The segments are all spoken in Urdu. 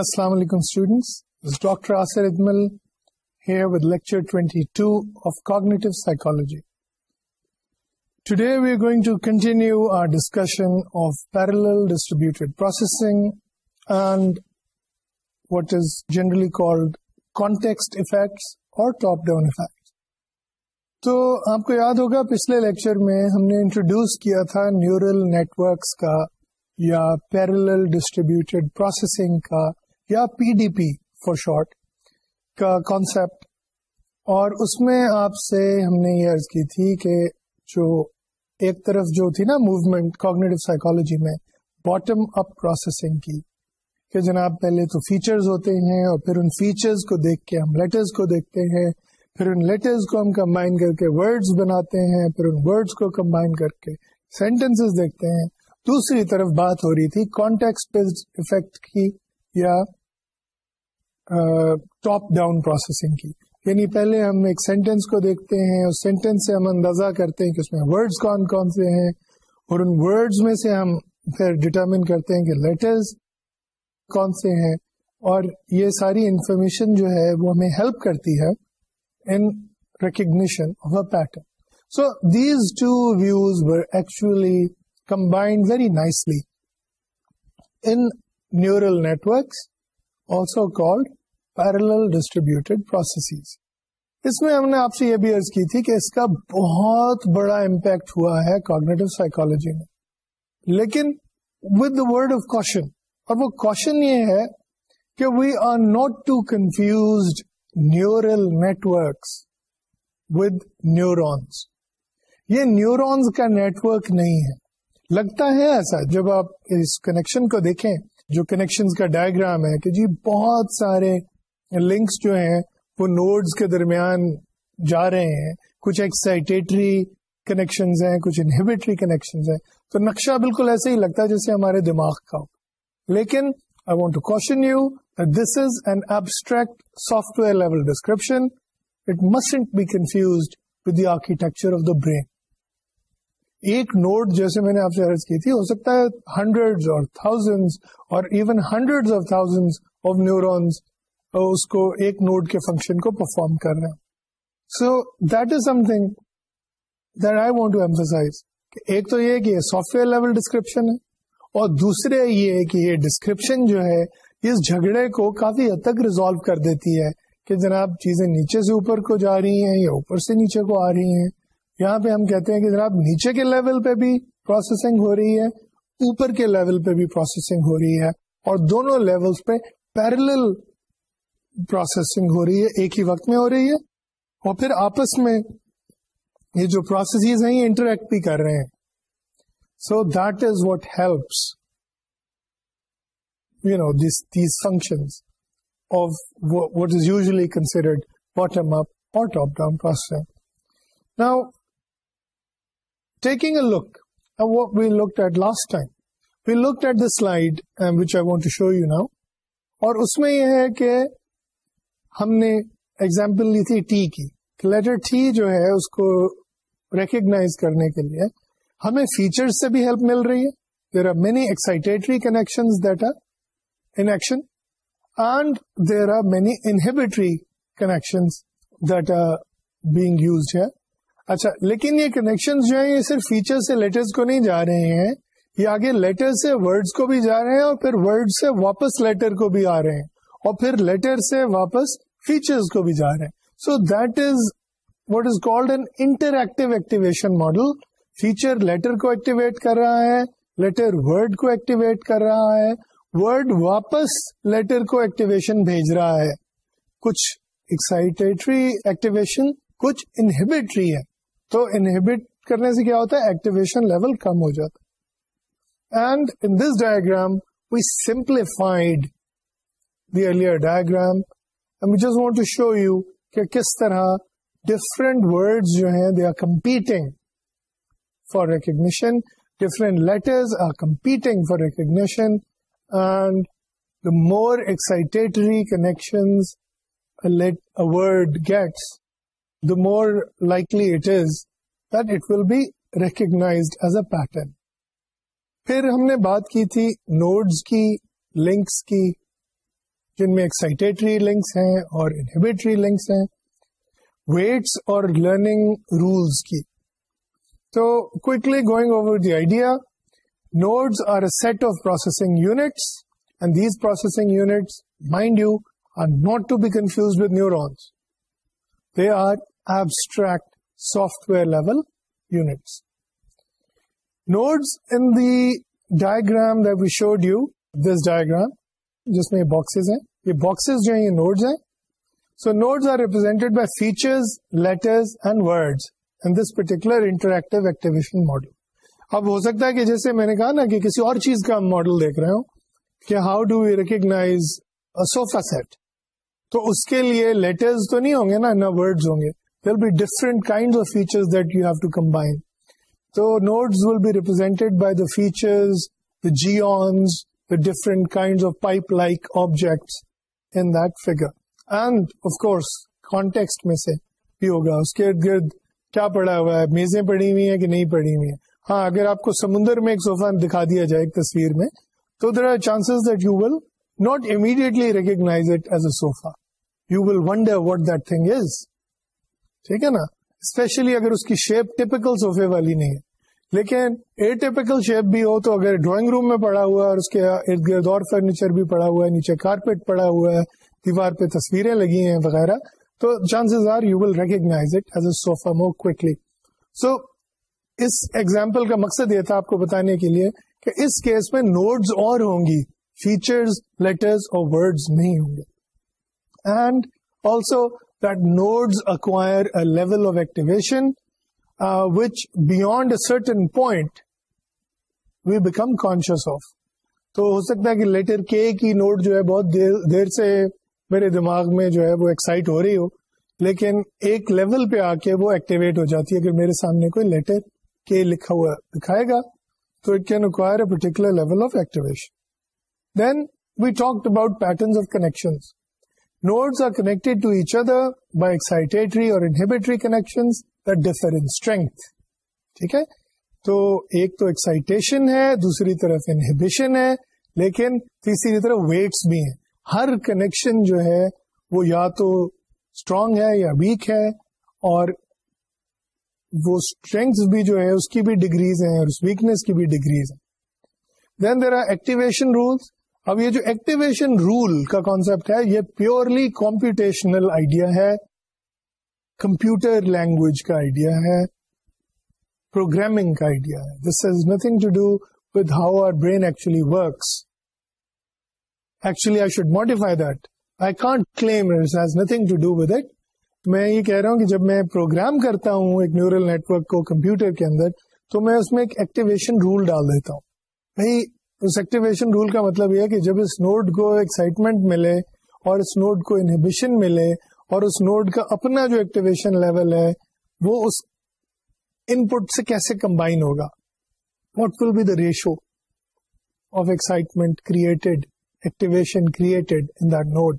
السلام علیکم اسٹوڈینٹس واٹ از جنرلی اور ٹاپ ڈاؤن تو آپ کو یاد ہوگا پچھلے لیکچر میں ہم نے انٹروڈیوس کیا تھا نیورل نیٹورکس کا یا پیرل ڈسٹریبیوٹیڈ پروسیسنگ کا یا P D P for short کا کانسیپٹ اور اس میں آپ سے ہم نے یہ عرض کی تھی کہ جو ایک طرف جو تھی نا موومنٹ کوگنیٹو سائیکولوجی میں باٹم اپ پروسیسنگ کی کہ جناب پہلے تو فیچرز ہوتے ہیں اور پھر ان فیچرز کو دیکھ کے ہم لیٹرز کو دیکھتے ہیں پھر ان لیٹرز کو ہم کمبائن کر کے ورڈز بناتے ہیں پھر ان ورڈز کو کمبائن کر کے سینٹینسز دیکھتے ہیں دوسری طرف بات ہو رہی تھی کانٹیکس پہ افیکٹ کی یا ٹاپ ڈاؤن پروسیسنگ کی یعنی پہلے ہم ایک سینٹینس کو دیکھتے ہیں اس سینٹینس سے ہم اندازہ کرتے ہیں کہ اس میں ورڈز کون کون سے ہیں اور ان ورڈز میں سے ہم پھر ڈٹرمن کرتے ہیں کہ لیٹرز کون سے ہیں اور یہ ساری انفارمیشن جو ہے وہ ہمیں ہیلپ کرتی ہے in recognition of a pattern so these two views were actually combined very nicely in neural networks also called parallel distributed processes اس میں ہم نے آپ سے یہ بھی عرض کی تھی کہ اس کا بہت بڑا امپیکٹ ہوا ہے میں لیکن with the word of caution caution اور وہ یہ ہے کہ we are not to confused neural networks with neurons یہ نیورونس کا نیٹورک نہیں ہے لگتا ہے ایسا جب آپ اس کنیکشن کو دیکھیں جو کنیکشن کا ڈائگرام ہے کہ جی بہت سارے لنکس جو ہیں وہ نوڈز کے درمیان جا رہے ہیں کچھ ایکسائٹیٹری کنیکشنز ہیں کچھ انہیبیٹری کنیکشن ہیں تو نقشہ بالکل ایسے ہی لگتا ہے جیسے ہمارے دماغ کا ہو لیکن I want to caution you this is an abstract software level description it mustn't be confused with the architecture of the brain ایک نوٹ جیسے میں نے آپ سے عرض کی تھی ہو سکتا ہے ہنڈریڈ اور تھاؤزینڈ اور even hundred of of thousand neurons اس کو ایک کے فنکشن کو پرفارم کر رہے ہیں so that is something that I want to emphasize ایک تو یہ کہ یہ سافٹ ویئر لیول ڈسکرپشن ہے اور دوسرے یہ کہ یہ ڈسکرپشن جو ہے اس جھگڑے کو کافی حد تک ریزالو کر دیتی ہے کہ جناب چیزیں نیچے سے اوپر کو جا رہی ہیں یا اوپر سے نیچے کو آ رہی ہیں یہاں پہ ہم کہتے ہیں کہ جناب نیچے کے لیول پہ بھی پروسیسنگ ہو رہی ہے اوپر کے لیول پہ بھی پروسیسنگ ہو رہی ہے اور دونوں لیولز پہ پیرل پروسیسنگ ہو رہی ہے ایک ہی وقت میں ہو رہی ہے اور پھر آپس میں یہ جو پروسیسز ہیں یہ انٹریکٹ بھی کر رہے ہیں so that is what helps you know this these of is usually considered what up اور top down processing now taking a look well at last at the slide which I want show you now اور اس میں یہ ہے کہ ہم نے ایگزامپل لی تھی لیٹر ٹی جو ہے اس کو ریکگنائز کرنے کے لیے ہمیں فیچر سے بھی ہیلپ مل رہی ہے اچھا لیکن یہ کنیکشن جو ہیں یہ صرف فیچر سے لیٹرز کو نہیں جا رہے ہیں یہ آگے لیٹر سے ورڈز کو بھی جا رہے ہیں اور پھر ورڈ سے واپس لیٹر کو بھی آ رہے ہیں اور پھر لیٹر سے واپس فیچرز کو بھی جا رہے ہیں so that is what is called an inter activation model feature letter کو ایکٹیویٹ کر رہا ہے لیٹر ورڈ کو ایکٹیویٹ کر رہا ہے ورڈ واپس لیٹر کو ایکٹیویشن بھیج رہا ہے کچھ ایکسائٹیٹری ایکٹیویشن کچھ انہیبیٹری ہے تو انہیبٹ کرنے سے کیا ہوتا ہے ایکٹیویشن لیول کم ہو جاتا and in this diagram diagram we we simplified the earlier just want to show you کہ کس طرح ڈفرنٹ وڈس جو ہیں they are competing for recognition different letters are competing for recognition and the more excitatory connections word gets more likely it is will be recognised as a پھر ہم نے بات کی تھی نوڈز کی لنکس کی جن میں ایکسائٹیٹری لنکس ہیں اور انہیبیٹری لنکس ہیں ویٹس اور لرننگ رولز کی تو quickly going over the idea nodes are a set of processing units and these processing units mind you are not to be confuse with neurons level node showed you this diagram جس میں یہ نوٹس ہیں so nodes are represented by in this particular interactive activation model اب ہو سکتا ہے کہ جیسے میں نے کہا نا کہ کسی اور چیز کا ماڈل دیکھ رہے ہوں کہ how do you recognise sofa set تو اس کے لیے لیٹرز تو نہیں ہوں گے نا نہ ورڈز ہوں گے will be different kind of features that you have to combine تو nodes will be represented by the features the geons the different kind of pipe like objects in that figure and of course context میں سے بھی ہوگا اس کے ارد گرد کیا پڑا ہوا ہے میزیں پڑی ہوئی ہیں کہ نہیں پڑی ہوئی ہیں ہاں اگر آپ کو سمندر میں ایک صوفہ دکھا دیا جائے ایک تصویر میں تو there are chances that you will not immediately recognize it as a sofa. You will wonder what that thing is. ٹھیک ہے نا اسپیشلی اگر اس کی شیپ ٹیپکل سوفے والی نہیں ہے لیکن اے ٹیپیکل شیپ بھی ہو تو اگر ڈرائنگ روم میں پڑا ہوا ہے اور اس کے ارد گرد اور فرنیچر بھی پڑا ہوا ہے نیچے کارپیٹ پڑا ہوا ہے دیوار پہ تصویریں لگی ہیں وغیرہ تو chances are you will recognise as a sofa more us example کا مقصد یہ تھا آپ کو بتانے کے لیے کہ اس کیس میں نوٹز اور ہوں گی فیچرز لیٹرز اور ورڈز نہیں ہوں گے and also that nodes acquire a level of activation which beyond a certain point we become conscious of تو ہو سکتا ہے کہ لیٹر کے کی نوٹ جو ہے بہت دیر سے میرے دماغ میں جو ہے وہ ایکسائٹ ہو رہی ہو لیکن ایک لیول پہ آ کے وہ ایکٹیویٹ ہو جاتی ہے اگر میرے سامنے کوئی لیٹر کے لکھا ہوا دکھائے گا تو it can acquire a particular level of activation then we talk about patterns of connection nodes are connect to each other by excitatory اور انہیبیٹری کنیکشن ٹھیک ہے تو ایک تو ایکسائٹیشن ہے دوسری طرف انہیبیشن ہے لیکن تیسری طرف ویٹس بھی ہیں ہر کنیکشن جو ہے وہ یا تو اسٹرگ ہے یا ویک ہے اور وہ اسٹرینگ بھی جو ہے اس کی بھی ڈگریز ہیں اور ویکنس کی بھی ڈگریز ہیں then there are activation rules اب یہ جو ایکٹیویشن رول کا کانسیپٹ ہے یہ پیورلی کمپیوٹیشنل آئیڈیا ہے کمپیوٹر لینگویج کا آئیڈیا ہے پروگرامنگ کا آئیڈیا ہے this is nothing to do with how our brain actually works actually I should modify that I can't claim has nothing to do with it میں یہ کہہ رہا ہوں کہ جب میں پروگرام کرتا ہوں ایک نیورل نیٹورک کو کمپیوٹر کے اندر تو میں اس میں ایک ایکٹیویشن رول ڈال دیتا ہوں بھائی ایکٹیویشن رول کا مطلب یہ ہے کہ جب اس نوڈ کو ایکسائٹمنٹ ملے اور اس نوڈ کو انہیبیشن ملے اور اس نوڈ کا اپنا جو ایکٹیویشن لیول ہے وہ اس ان پٹ سے کیسے کمبائن ہوگا what will be the ratio of excitement created activation created in dude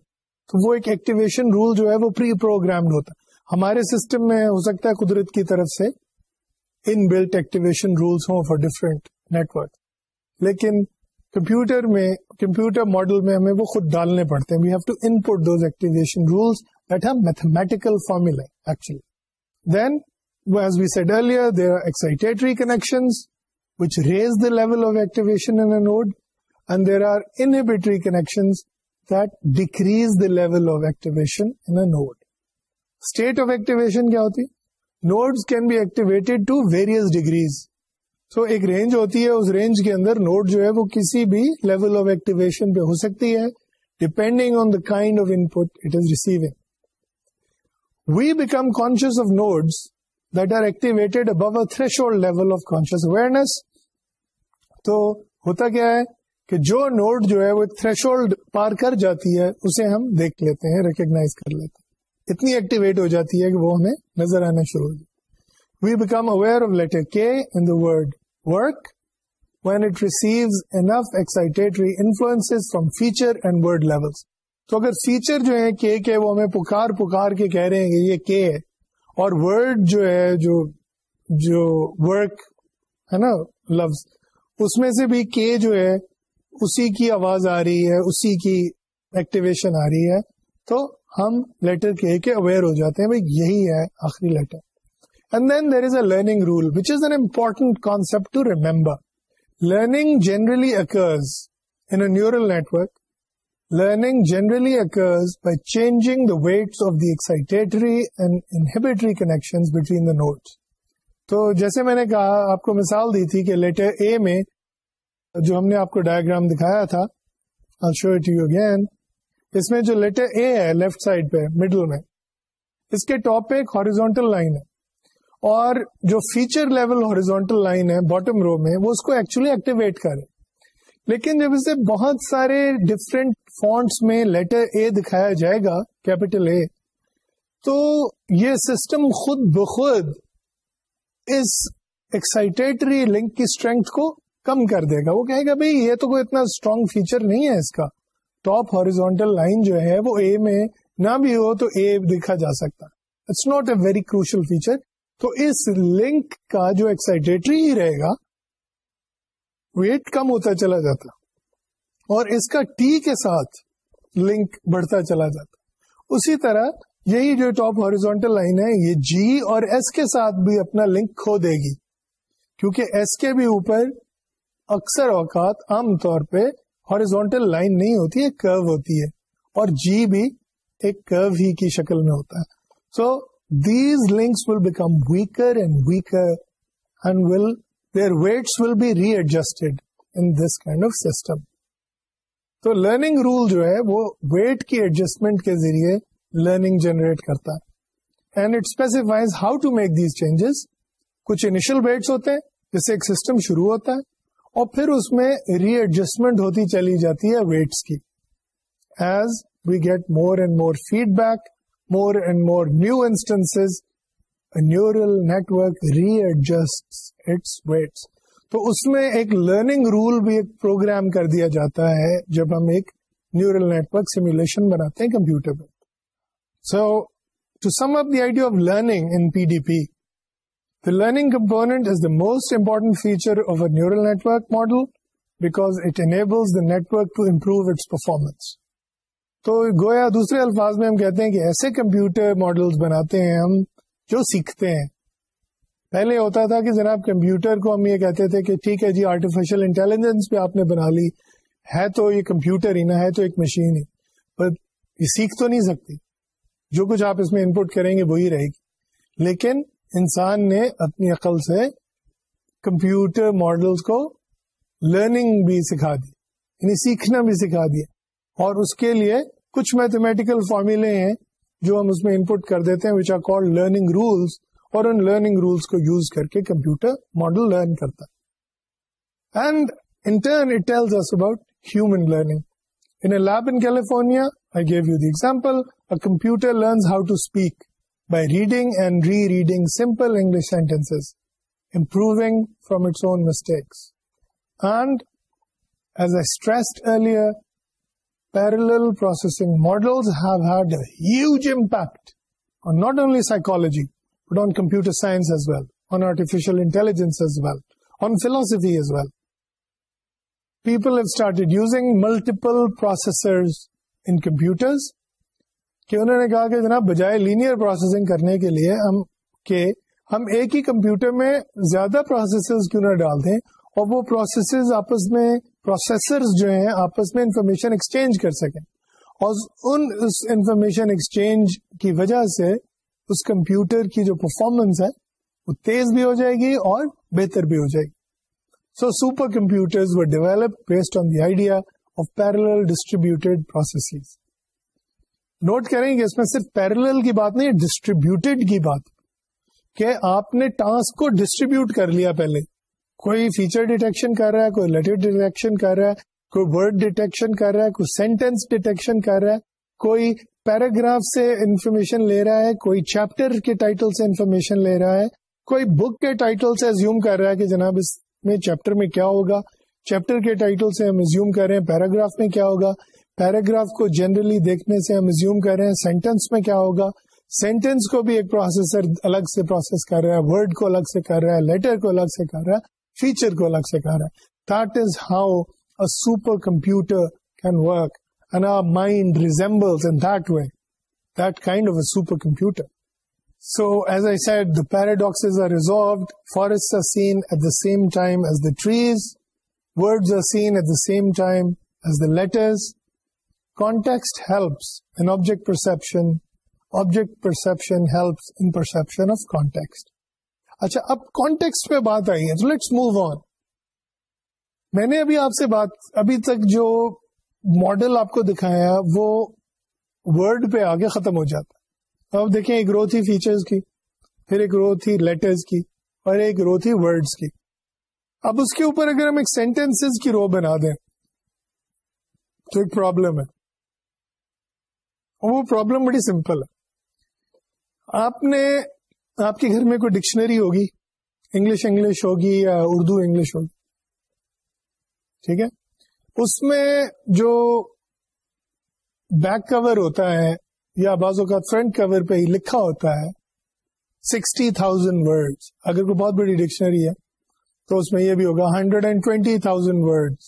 وہ ایکٹیویشن رول جو ہے وہ پری پروگرامڈ ہوتا ہے ہمارے سسٹم میں ہو سکتا ہے قدرت کی طرف سے ان بلٹ ایکٹیویشن رولس ہوں فار ڈفرنٹ نیٹورک لیکن کمپیوٹر میں کمپیوٹر ماڈل میں ہمیں وہ خود ڈالنے پڑتے ہیں we have to in level of activation there are connection of activation کیا ہوتی node can be activate various degrees so ایک رینج ہوتی ہے اس رینج کے اندر نوٹ جو ہے وہ کسی بھی لیول آف ایکٹیویشن پہ ہو سکتی ہے depending are activated above a threshold level of conscious awareness تو ہوتا کیا ہے کہ جو نوٹ جو ہے وہ ہولڈ پار کر جاتی ہے اسے ہم دیکھ لیتے ہیں ریکگنائز کر لیتے ہیں اتنی ایکٹیویٹ ہو جاتی ہے کہ وہ ہمیں نظر آنا شروع ہو جاتی we become aware of letter کے in that work when it receive enough excitatory influence from feature and level تو اگر فیچر جو ہے وہ ہمیں پکار پکار کے کہہ رہے ہیں یہ کے ہے اور ورڈ جو ہے جو جو ورک ہے نا لفظ اس میں سے بھی کے جو ہے اسی کی آواز آ رہی ہے اسی کی ایکٹیویشن آ رہی ہے تو ہم لیٹر کے کے اویئر ہو جاتے ہیں بھائی یہی ہے آخری letter learning generally occurs in network learning generally occurs by change of the excitatory connection تو جیسے میں نے کہا آپ کو مثال دی تھی کہ لیٹر اے میں جو ہم نے آپ کو ڈائگرام دکھایا تھا اس میں جو لیٹر اے ہے لیفٹ سائڈ پہ مڈل میں اس کے ٹاپ پہ ایک ہاریزونٹل لائن ہے اور جو فیچر لیول ہاریزونٹل لائن ہے باٹم رو میں وہ اس کو ایکچولی ایکٹیویٹ کرے لیکن جب اسے بہت سارے ڈفرینٹ فونٹس میں لیٹر اے دکھایا جائے گا کیپیٹل اے تو یہ سسٹم خود بخود اس ایکسائٹیٹری لنک کی اسٹرینگ کو کم کر دے گا وہ کہے گا بھائی یہ تو کوئی اتنا اسٹرانگ فیچر نہیں ہے اس کا ٹاپ ہاریزونٹل لائن جو ہے وہ اے میں نہ بھی ہو تو اے دیکھا جا سکتا it's not a very crucial feature تو اس لنک کا جو ایکسائٹیٹری ہی رہے گا ویٹ کم ہوتا چلا جاتا اور اس کا ٹی کے ساتھ لنک بڑھتا چلا جاتا اسی طرح یہی جو ٹاپ ہاریزونٹل لائن ہے یہ جی اور ایس کے ساتھ بھی اپنا لنک کھو دے گی کیونکہ ایس کے بھی اوپر اکثر اوقات عام طور پہ ہاریزونٹل لائن نہیں ہوتی ہے کرو ہوتی ہے اور جی بھی ایک کرو ہی کی شکل میں ہوتا ہے سو so, وہ ویٹ کی ایڈجسٹمنٹ کے ذریعے لرننگ جنریٹ کرتا ہے کچھ انیشل ویٹس ہوتے ہیں جس سے ایک سسٹم شروع ہوتا ہے اور پھر اس میں ری ایڈجسٹمنٹ ہوتی چلی جاتی ہے ویٹس کی as we get more and more feedback more and more new instance neural network readjust its weights تو اس میں ایک لرننگ رول بھی ایک پروگرام کر دیا جاتا ہے جب ہم ایک نیورل نیٹورک سیمولیشن بناتے ہیں computer so to sum up the idea of learning in P P D the learning component is the most important feature of a neural network model because it enables the network to improve its performance تو گویا دوسرے الفاظ میں ہم کہتے ہیں کہ ایسے کمپیوٹر ماڈلز بناتے ہیں ہم جو سیکھتے ہیں پہلے ہوتا تھا کہ جناب کمپیوٹر کو ہم یہ کہتے تھے کہ ٹھیک ہے جی آرٹیفیشل انٹیلیجنس پہ آپ نے بنا لی ہے تو یہ کمپیوٹر ہی نہ ہے تو ایک مشین ہی پر یہ سیکھ تو نہیں سکتی جو کچھ آپ اس میں انپوٹ کریں گے وہی رہے گی لیکن انسان نے اپنی عقل سے کمپیوٹر ماڈلس کو لرننگ بھی سکھا دی یعنی سیکھنا بھی سکھا دیا اور اس کے لیے کچھ میتھمیٹیکل فارمولی ہیں جو ہم اس میں انپٹ کر دیتے ہیں آر کال لرننگ رولس اور ان لرننگ رولس کو یوز کر کے کمپیوٹر ماڈل لرن کرتا and in it tells us about human learning a computer learns how to speak by reading and rereading simple English sentence improving from its own mistakes and as a earlier parallel processing models have had a huge impact on not only psychology, but on computer science as well, on artificial intelligence as well, on philosophy as well. People have started using multiple processors in computers. کہ انہوں نے کہا کہ جناب بجائے لینئر پروسیسنگ کرنے کے لیے ہم کہ ہم ایک ہی کمپیوٹر میں زیادہ پروسیسز کیوں نہ ڈال دیں اور وہ پروسیسز آپس میں جو ہیں آپس میں انفارمیشن ایکسچینج کر سکیں اور ان اس اس انفارمیشن ایکسچینج کی کی وجہ سے کمپیوٹر جو پرفارمنس ہے وہ تیز بھی ہو جائے گی اور بہتر بھی ہو جائے گی so supercomputer develop based on the idea of parallel distributed process note کریں کہ اس میں صرف پیرل کی بات نہیں ڈسٹریبیوٹیڈ کی بات کہ آپ نے ٹاسک کو ڈسٹریبیوٹ کر لیا پہلے کوئی فیچر ڈیٹیکشن کر رہا ہے کوئی لیٹر ڈیٹیکشن کر رہا ہے کوئی ورڈ ڈیٹیکشن کر رہا ہے کوئی سینٹینس ڈیٹیکشن کر رہا ہے کوئی پیراگراف سے انفارمیشن لے رہا ہے کوئی چیپٹر کے ٹائٹل سے انفارمیشن لے رہا ہے کوئی بک کے ٹائٹل سے زیوم کر رہا ہے کہ جناب اس میں چیپٹر میں کیا ہوگا چیپٹر کے ٹائٹل سے ہم زیوم کر رہے ہیں پیراگراف میں کیا ہوگا پیراگراف کو جنرلی دیکھنے سے ہم زیوم کر رہے ہیں سینٹینس میں کیا ہوگا سینٹینس کو بھی ایک پروسیسر الگ سے پروسیس کر رہا ہے ورڈ کو الگ سے کر رہا ہے لیٹر کو الگ سے کر رہا ہے فیچر کو الگ سے کہہ رہا ہے that is how a super computer can work and our mind resembles in that way that kind of a super computer so as I said the paradox are resolved forest are seen at the same time as the trees words are seen at the same time as the letters context helps in object perception object perception helps in perception of context اچھا اب کانٹیکس پہ بات آئی ہے تو لیٹس موو آن میں نے ابھی ابھی آپ آپ سے بات تک جو ماڈل کو دکھایا وہ ورڈ پہ آگے ختم ہو جاتا دیکھیں ایک رو تھی فیچرز کی پھر ایک رو تھی لیٹرز کی اور ایک رو تھی ورڈز کی اب اس کے اوپر اگر ہم ایک سینٹینس کی رو بنا دیں تو ایک پرابلم ہے وہ پرابلم بڑی سمپل ہے آپ نے آپ کے گھر میں کوئی ڈکشنری ہوگی انگلش انگلش ہوگی یا اردو انگلش ہوگی ٹھیک ہے اس میں جو بیک کور ہوتا ہے یا بعض اوقات فرنٹ کور پہ ہی لکھا ہوتا ہے سکسٹی تھاؤزینڈ ورڈ اگر کوئی بہت بڑی ڈکشنری ہے تو اس میں یہ بھی ہوگا hundred and twenty thousand word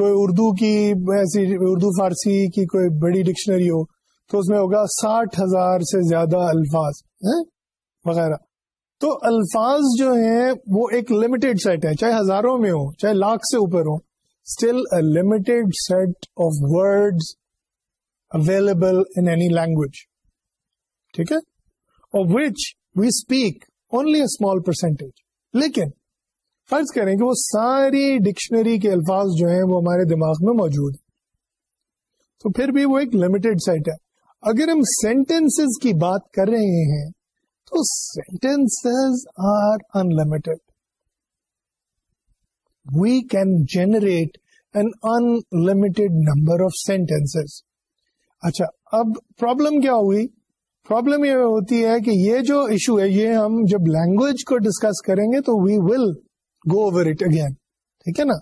کوئی اردو کی ایسی اردو فارسی کی کوئی بڑی ڈکشنری ہو تو اس میں ہوگا ساٹھ ہزار سے زیادہ الفاظ ہاں، وغیرہ تو الفاظ جو ہیں وہ ایک لمیٹڈ سیٹ ہے چاہے ہزاروں میں ہو چاہے لاکھ سے اوپر ہو still limited set of word available in any language ٹھیک ہے اور which we speak only a small percentage لیکن فرض کریں کہ وہ ساری ڈکشنری کے الفاظ جو ہیں وہ ہمارے دماغ میں موجود ہیں تو پھر بھی وہ ایک لمیٹڈ سیٹ ہے اگر ہم سینٹینس کی بات کر رہے ہیں تو sentence are in we can generate an in number of sentence اچھا اب پرابلم کیا ہوئی پرابلم یہ ہوتی ہے کہ یہ جو ایشو ہے یہ ہم جب لینگویج کو ڈسکس کریں گے تو we will go over it again ٹھیک ہے نا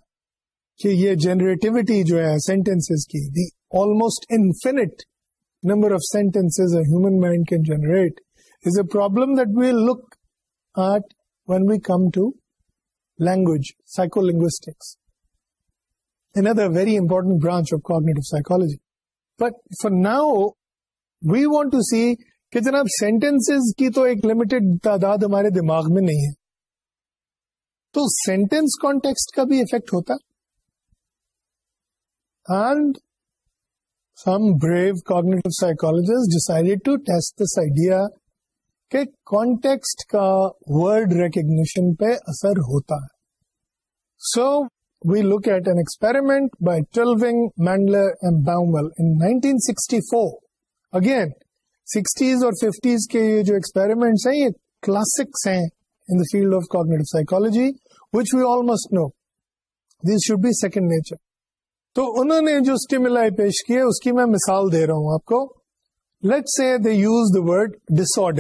کہ یہ جنریٹیوٹی جو ہے سینٹینس کی the almost infinite number of sentences a human mind can generate is a problem that we'll look at when we come to language, psycholinguistics, another very important branch of cognitive psychology. But for now, we want to see کہ جناب سینٹینسز کی تو ایک لمیٹڈ تعداد ہمارے دماغ میں نہیں ہے تو سینٹینس کانٹیکسٹ کا بھی افیکٹ ہوتا اینڈ ڈسائڈ دس آئیڈیا کے یہ جو ایکسپیریمنٹس ہیں یہ کلاسکس ہیں in the field of cognitive psychology which we all must know this should be second nature تو انہوں نے جو اسٹیملائی پیش کی اس کی میں مثال دے رہا ہوں آپ کو late say they use the word disorder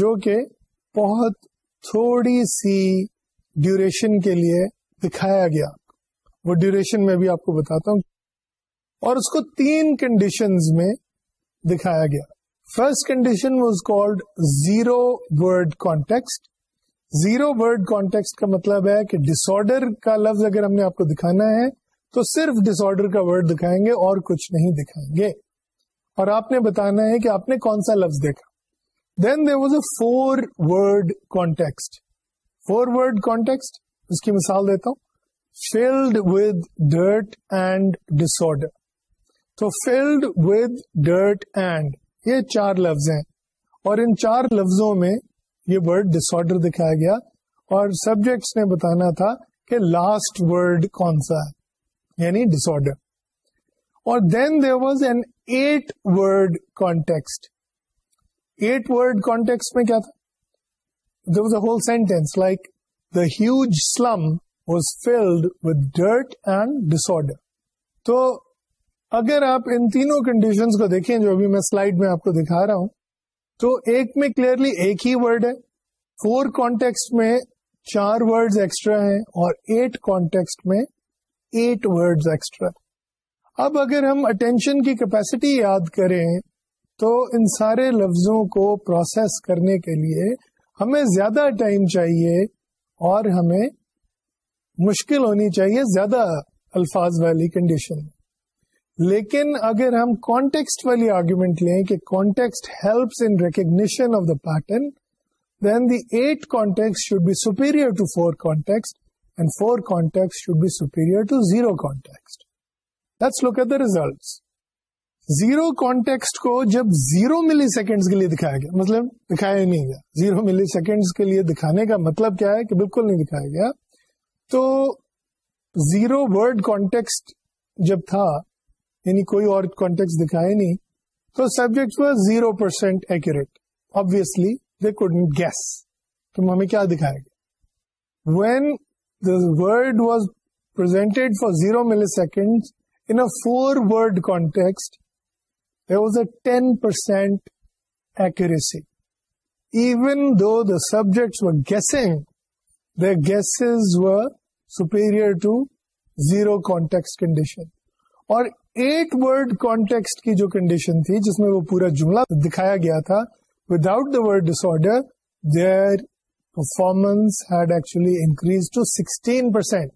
جو کہ بہت تھوڑی سی ڈیوریشن کے لیے دکھایا گیا وہ ڈیوریشن میں بھی آپ کو بتاتا ہوں اور اس کو تین کنڈیشن میں دکھایا گیا first condition was called zero word context zero word context کا مطلب ہے کہ ڈس آرڈر کا لفظ اگر ہم نے آپ کو دکھانا ہے تو صرف ڈس آرڈر کا ورڈ دکھائیں گے اور کچھ نہیں دکھائیں گے اور آپ نے بتانا ہے کہ آپ نے کون سا لفظ دیکھا then they was a four word context four word context اس کی مثال دیتا ہوں ڈرٹ اینڈ آرڈر تو فیلڈ ود ڈرٹ اینڈ یہ چار لفظ ہیں اور ان چار لفظوں میں یہ ورڈ آرڈر دکھایا گیا اور سبجیکٹس نے بتانا تھا کہ لاسٹ ورڈ کون سا ہے یعنی ڈسڈر اور then there was an eight word context eight word context میں کیا تھا there was was a whole sentence like the huge slum dirt and disorder تو اگر آپ ان تینوں کنڈیشن کو دیکھیں جو ابھی میں سلائڈ میں آپ کو دکھا رہا ہوں تو ایک میں کلیئرلی ایک ہی ورڈ ہے فور کانٹیکسٹ میں چار ورڈ ایکسٹرا ہیں اور ایٹ کانٹیکسٹ میں ایٹ ورڈز ایکسٹرا اب اگر ہم اٹینشن کی کیپیسٹی یاد کریں تو ان سارے لفظوں کو پروسیس کرنے کے لیے ہمیں زیادہ ٹائم چاہیے اور ہمیں مشکل ہونی چاہیے زیادہ الفاظ والی کنڈیشن لیکن اگر ہم کانٹیکسٹ والی آرگومنٹ لیں کہ context helps in recognition of the pattern then the eight context should be superior to four context and four should be superior to zero context. Let's look at the results. Zero context کو جب زیرو ملی سیکنڈ کے لیے دکھایا گیا مطلب دکھایا نہیں گیا زیرو ملی سیکنڈ کے لیے دکھانے کا مطلب کیا ہے کہ بالکل نہیں دکھایا گیا تو زیرو ورڈ کانٹیکس جب تھا یعنی کوئی اور دکھائے نہیں تو subject zero percent act obviously ہمیں کیا دکھایا گیا when even was the subjects were guessing the guesses were the to zero context condition اور ایٹ ورڈ کانٹیکسٹ کی جو کنڈیشن تھی جس میں وہ پورا جملہ دکھایا گیا تھا without the word disorder there performance had actually increased to 16%.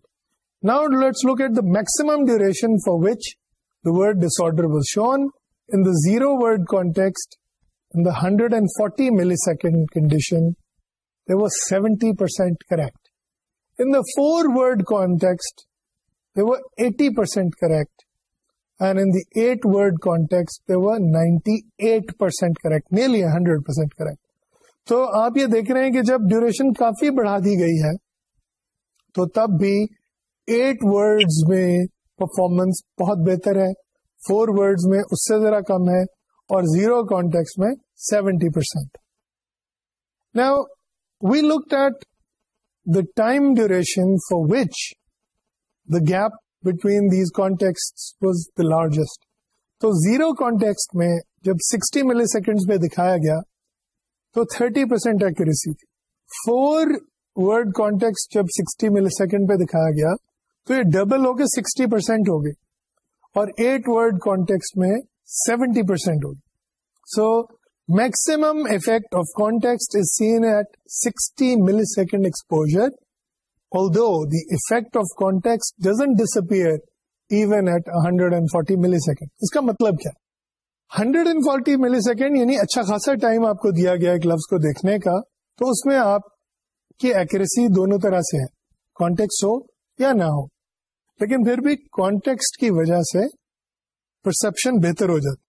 Now let's look at the maximum duration for which the word disorder was shown. In the zero word context, in the 140 millisecond condition, there was 70% correct. In the four word context, they were 80% correct. And in the eight word context, they were 98% correct, nearly 100% correct. تو آپ یہ دیکھ رہے ہیں کہ جب ڈیوریشن کافی بڑھا دی گئی ہے تو تب بھی ایٹ ورڈز میں پرفارمنس بہت بہتر ہے فور ورڈز میں اس سے ذرا کم ہے اور زیرو کانٹیکس میں سیونٹی پرسینٹ نا we look at the time duration for which the gap between these context was the largest تو زیرو کانٹیکسٹ میں جب سکسٹی ملی سیکنڈ میں دکھایا گیا تو 30% پرسینٹ ایکوریسی تھی فور ورڈ کانٹیکس جب 60 ملی سیکنڈ پہ دکھایا گیا تو یہ ڈبل ہو کے 60% پرسینٹ ہوگی اور ایٹ ورڈ کانٹیکس میں 70% پرسینٹ ہو ہوگی so maximum effect of context is seen at 60 millisecond exposure although the effect of context doesn't disappear even at 140 millisecond. اس کا مطلب کیا hundred and forty millisecond یعنی اچھا خاصا ٹائم آپ کو دیا گیا ایک لفظ کو دیکھنے کا تو اس میں آپ کی ایک دونوں طرح سے ہے کانٹیکس ہو یا نہ ہو لیکن پھر بھی کانٹیکس کی وجہ سے پرسپشن بہتر ہو جاتا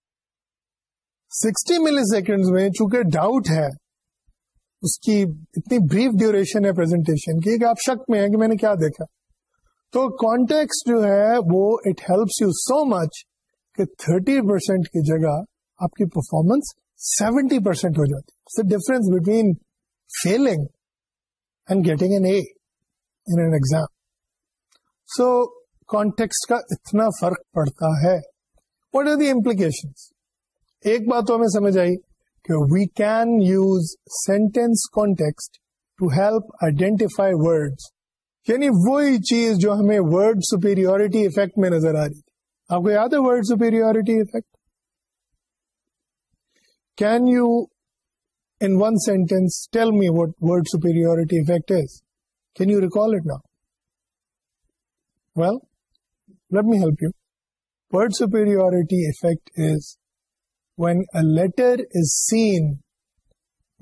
سکسٹی ملی سیکنڈ میں چونکہ ڈاؤٹ ہے اس کی اتنی بریف ڈیوریشن ہے کی کہ آپ شک میں ہیں کہ میں نے کیا دیکھا تو کانٹیکس جو ہے وہ it helps you so much کہ تھرٹی پرسینٹ کی جگہ آپ کی پرفارمنس سیونٹی پرسینٹ ہو جاتی difference between failing and getting an A so context کا اتنا فرق پڑتا ہے واٹ آر دی امپلیکیشن ایک بات تو ہمیں سمجھ آئی کہ we can use sentence context to help identify word یعنی وہی چیز جو ہمیں ورڈ سپیریورٹی افیکٹ میں نظر آ رہی تھی آپ کو یاد ہے word superiority effect can you in one sentence tell me what word superiority effect is can you recall it now well let me help you word superiority effect is when a letter is seen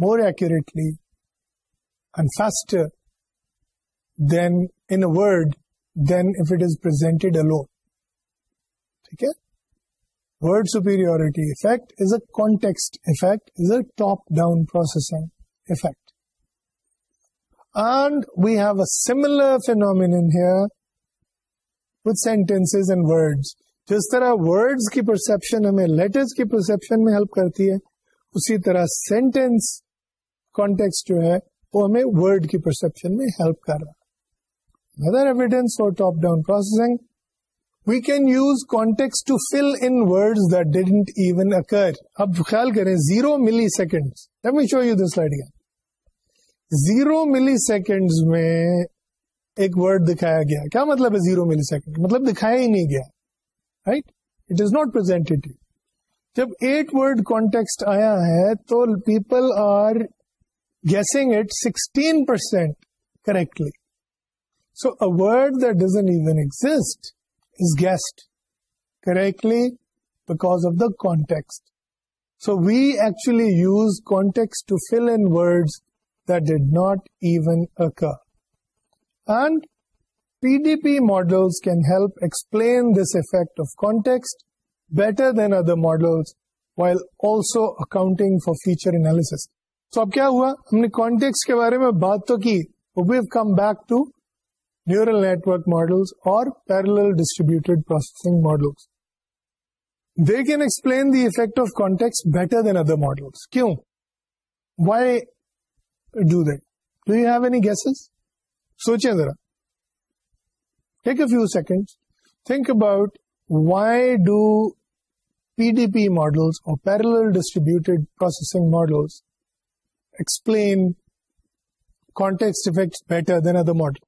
more accurately and faster than in word than if it is presented alone ٹھیک ہے word superiority effect is a context effect is a top down processing effect and we have a similar phenomenon with sentence and جس طرح ورڈس کی پرسپشن ہمیں لیٹرس کی پرسپشن میں ہیلپ کرتی ہے اسی طرح سینٹینس کانٹیکس جو ہے وہ ہمیں ورڈ کی پرسپشن میں ہیلپ کر رہا ویدر ایویڈینس اور top down processing we can use context to fill in that didn't even occur اب خیال کریں zero millisecond let me show you this idea zero millisecond میں ایک ورڈ دکھایا گیا کیا مطلب ہے زیرو ملی سیکنڈ مطلب دکھایا ہی نہیں گیا right it is not presented جب ایٹ ورڈ کانٹیکسٹ آیا ہے تو people are guessing it sixteen percent correctly so word that doesn't even exist guessed correctly back of the context so we actually use context not even and P D P model can help explain this effect of context better than other models while also accounting for future analysis so اب کیا ہوا ہم نے کانٹیکس کے بارے میں بات تو came back to neural network models اور parallel distributed processing models they can explain the effect of contact better than other models کیوں why do that do you have any guesses سوچیں ذرا take a few second think about why do P D P models اور parallel distributed processing model explain context effect better than other model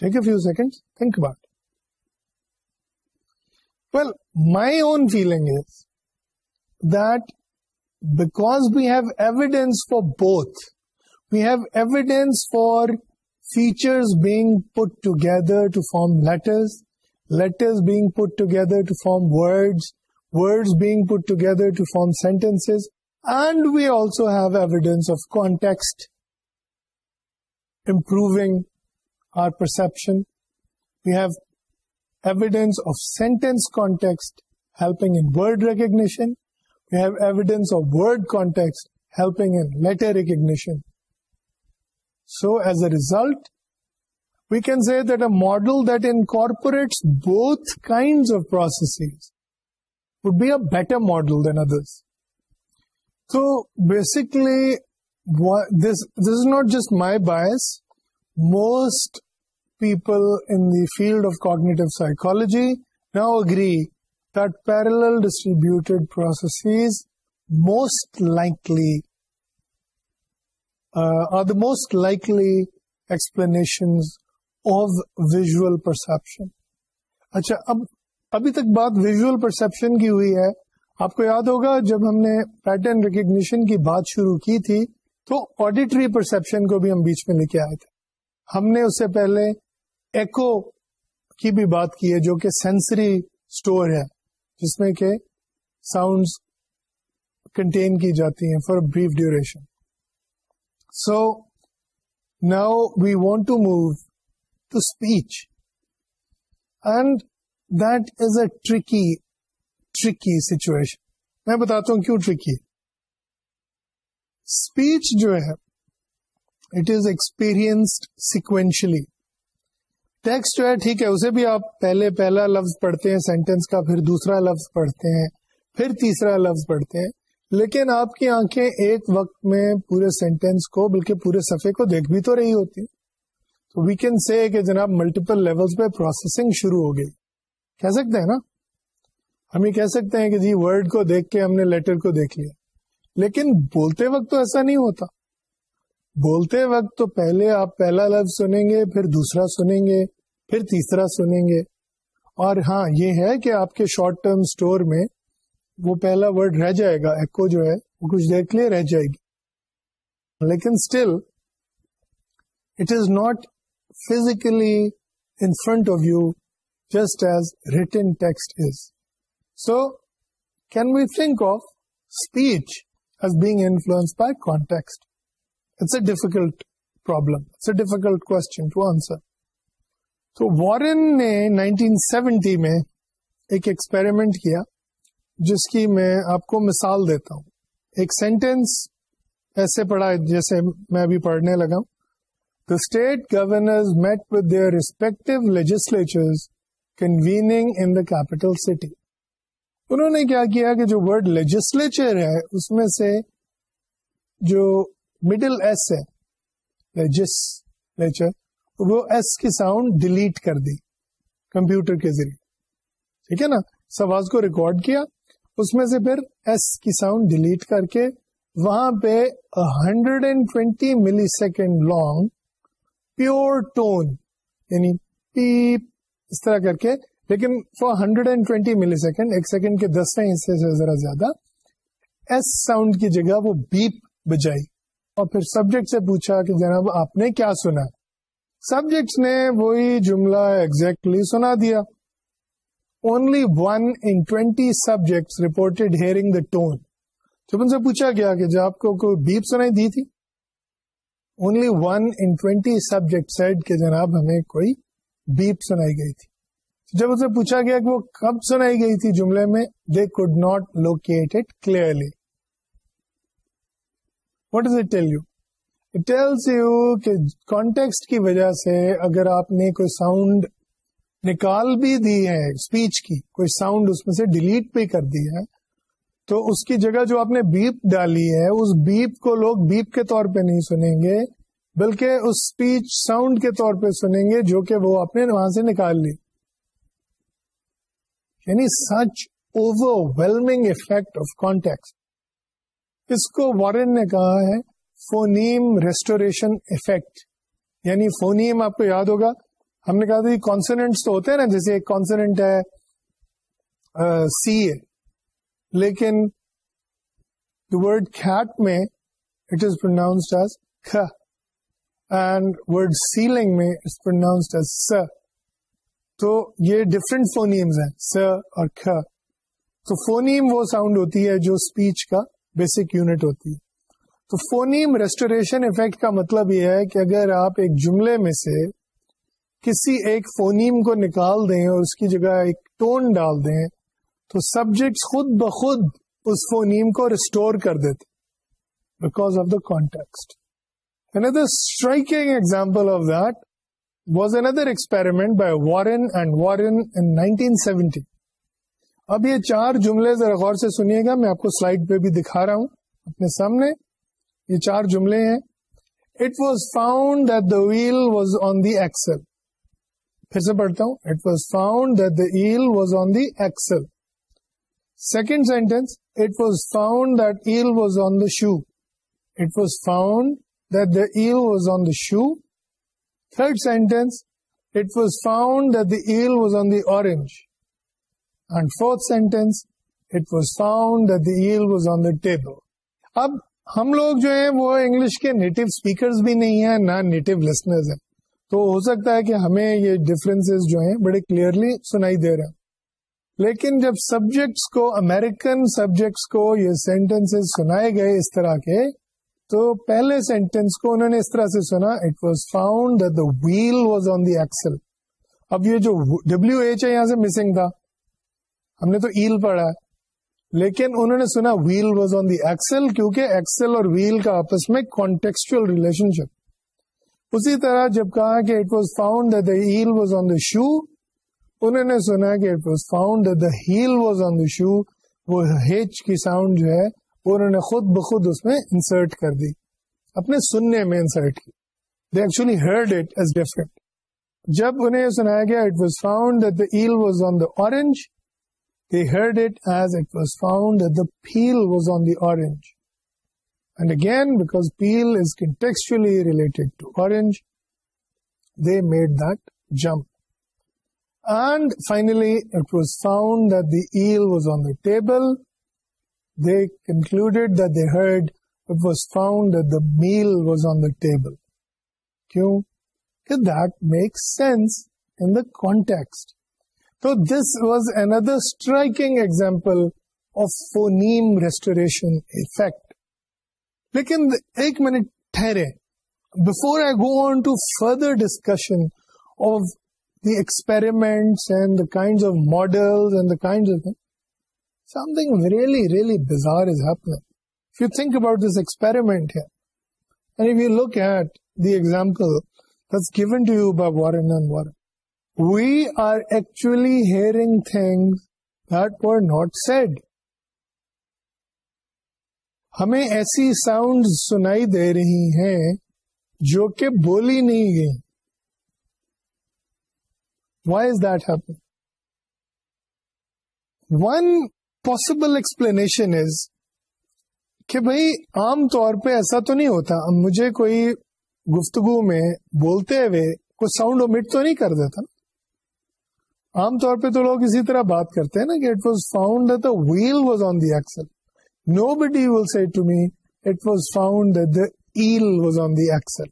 take a few seconds, think about it. Well, my own feeling is that because we have evidence for both, we have evidence for features being put together to form letters, letters being put together to form words, words being put together to form sentences, and we also have evidence of context recognition so as a result we can see that a model that incorporates بہت kind of processes we a better model than others تو basically not this my is not just my the most people in the field of that parallel distributed agree most distributed uh, most likely most likely explanation of visual perception اچھا اب ابھی تک بات ویژل پرسپشن کی ہوئی ہے آپ کو یاد ہوگا جب ہم نے پیٹرن ریکگنیشن کی بات شروع کی تھی تو آڈیٹری پرسپشن کو بھی ہم بیچ میں لے کے آئے تھے ہم نے اس سے پہلے ایکو کی بھی بات کی ہے جو کہ سینسری اسٹور ہے جس میں کہ ساؤنڈ کنٹین کی جاتی ہیں for brief duration so now we want to move to speech and that is a tricky tricky situation میں بتاتا ہوں کیوں ٹرکی ہے اسپیچ جو ہے it is experienced sequentially text جو ہے ٹھیک ہے اسے بھی آپ پہلے پہلا لفظ پڑھتے ہیں سینٹینس کا پھر دوسرا لفظ پڑھتے ہیں پھر تیسرا لفظ پڑھتے ہیں لیکن آپ کی آنکھیں ایک وقت میں پورے سینٹینس کو بلکہ پورے صفحے کو دیکھ بھی تو رہی ہوتی تو وی کین سی کہ جناب ملٹیپل لیول پہ پروسیسنگ شروع ہو گئی کہہ سکتے ہیں نا ہم یہ کہہ سکتے ہیں کہ جی ورڈ کو دیکھ کے ہم نے لیٹر کو دیکھ لیا لیکن بولتے وقت تو ایسا نہیں ہوتا بولتے وقت تو پہلے آپ پہلا لفظ سنیں گے پھر دوسرا سنیں گے پھر تیسرا سنیں گے اور ہاں یہ ہے کہ آپ کے شارٹ ٹرم اسٹور میں وہ پہلا ورڈ رہ جائے گا ایکو جو ہے وہ کچھ دیر کے لیے رہ جائے گی لیکن still it is not physically in front of you just as written text is so can we think of speech as being influenced by context. It's It's a a difficult difficult problem. question to answer. 1970 جس کی میں آپ کو مثال دیتا ہوں ایک سینٹینس ایسے پڑھا جیسے میں ابھی پڑھنے لگا the state the capital city انہوں نے کیا کیا کہ جو ورڈ لیجسلیچر ہے اس میں سے جو مڈل ایس ہے وہ ایس کی ساؤنڈ ڈیلیٹ کر دی کمپیوٹر کے ذریعے ٹھیک ہے نا سواز کو ریکارڈ کیا اس میں سے پھر ایس کی ساؤنڈ ڈیلیٹ کر کے وہاں پہ hundred and twenty millisecond long pure tone یعنی پیپ اس طرح کر کے لیکن for hundred and twenty millisecond ایک سیکنڈ کے دسویں حصے سے ذرا زیادہ ایس ساؤنڈ کی جگہ وہ بیپ بجائی اور پھر سبجیکٹ سے پوچھا کہ جناب آپ نے کیا سنا سبجیکٹ نے وہی جملہ ایگزیکٹلی سنا دیا only one in twenty subject reported hearing the tone جب ان سے پوچھا گیا کہ جب آپ کو کوئی بیپ سنائی دی تھی only one in twenty subject set کے جناب ہمیں کوئی بیپ سنائی گئی تھی جب اسے پوچھا گیا کہ وہ کب سنائی گئی تھی جملے میں they could not locate it clearly what is tell you you کہ کانٹیکسٹ کی وجہ سے اگر آپ نے کوئی ساؤنڈ نکال بھی دی ہے اسپیچ کی کوئی ساؤنڈ اس میں سے ڈیلیٹ بھی کر دی ہے تو اس کی جگہ جو آپ نے بیپ ڈالی ہے اس بیپ کو لوگ بیپ کے طور پہ نہیں سنیں گے بلکہ اس اسپیچ ساؤنڈ کے طور پہ سنیں گے جو کہ وہ آپ نے وہاں سے نکال لی یعنی such overwhelming effect of context اس کو وارن نے کہا ہے فونیم ریسٹوریشن افیکٹ یعنی فونیم آپ کو یاد ہوگا ہم نے کہا تھا کانسنٹس تو ہوتے ہیں نا جیسے ایک کانسنٹ ہے سی اے لیکن ورڈ میں اٹ از پروناؤنسڈ ایز کھ اینڈ ورڈ سیلنگ میں اٹ پروناؤنسڈ ایز س تو یہ ڈفرینٹ فونیمز ہیں س اور کھ تو فونیم وہ ساؤنڈ ہوتی ہے جو اسپیچ کا بیسک یونٹ ہوتی ہے تو فونیم ریسٹوریشن افیکٹ کا مطلب یہ ہے کہ اگر آپ ایک جملے میں سے کسی ایک فونیم کو نکال دیں اور اس کی جگہ ایک ٹون ڈال دیں تو سبجیکٹ خود بخود اس فونیم کو ریسٹور کر دیتے because of the context another striking example striking that of that was by Warren by Warren and 1970 اب یہ چار جملے ذرا غور سے سنیے گا میں آپ کو سلائڈ پہ بھی دکھا رہا ہوں اپنے سامنے یہ چار جملے ہیں پھر سے پڑھتا ہوں second sentence found eel was on the shoe it was found the was on the shoe third sentence اب ہم لوگ جو وہ انگلش کے نیٹو اسپیکرز بھی نہیں ہیں نہ تو ہو سکتا ہے کہ ہمیں یہ ڈفرینس جو ہیں بڑے کلیئرلی سنائی دے رہے ہیں لیکن جب سبجیکٹس کو امیرکن سبجیکٹس کو یہ سینٹینس سنائے گئے اس طرح کے تو پہلے سینٹینس کو انہوں نے اس طرح سے سنا it was found the wheel was on the axle اب یہ جو ڈبلو ایچ ہے یہاں سے مسنگ تھا ہم نے تو ایل پڑھا ہے لیکن انہوں نے سنا wheel was on the axle کیونکہ ایکسل اور ویل کا آپس میں کانٹیکسچل ریلیشن شپ اسی طرح جب کہا کہ it was found the heel was on the shoe انہوں نے سنا کہ it was found the heel was on the shoe وہ ہیچ کی ساؤنڈ جو ہے وہ انہوں نے خود بخود اس میں انسرٹ کر دی اپنے سننے میں انسرٹ کی they actually heard it as different جب انہیں سنایا گیا it was found that the eel was on the orange they heard it as it was found that the peel was on the orange and again because peel is contextually related to orange they made that jump and finally it was found that the eel was on the table ایک منٹ ٹھہرے before I go on to further discussion something really, really bizarre is happening. If you think about this experiment here, and if you look at the example that's given to you by Warren and Warren, we are actually hearing things that were not said. ہمیں ایسی ساؤنڈ سنائی دے رہی ہیں جو کہ بولی نہیں گئی why is that happen one possible explanation is کہ بھائی عام طور پہ ایسا تو نہیں ہوتا مجھے کوئی گفتگو میں بولتے ہوئے کوئی ساؤنڈ اومٹ تو نہیں کر دیتا عام طور پہ تو لوگ اسی طرح بات کرتے ہیں نا کہ it was found wheel was on the axle nobody will see to me it was found the eel was on the axle